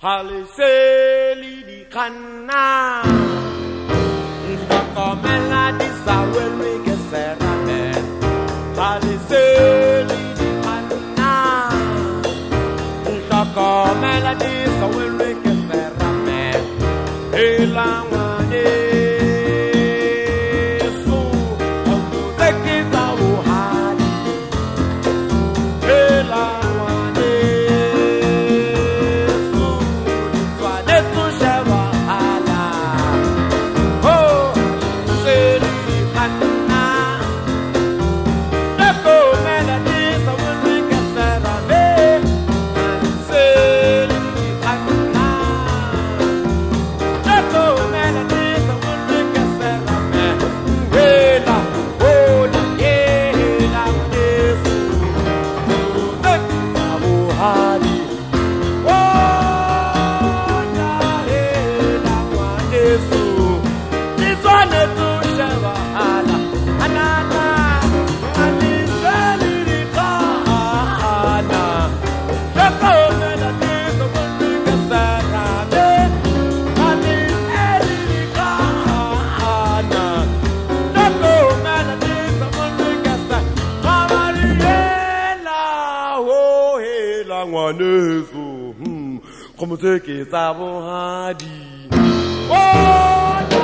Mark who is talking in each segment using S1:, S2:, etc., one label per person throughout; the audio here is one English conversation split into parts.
S1: Haliseli di kana Hlokomela di sawelwe ke serame. Haliseli di kana Hlokomela di sawelwe ke serame ngwaneso hmm, go motseke tsa bogadi ona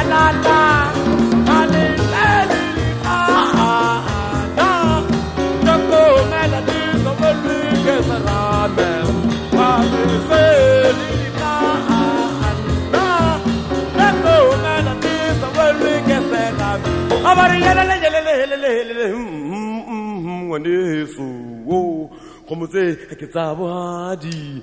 S1: ela ona abari yelele yelele helele helele ngwaneso mm, mm, mm, wo. Go motse ke tsa bohadi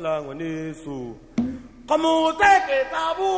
S1: lang kamu te ke tabu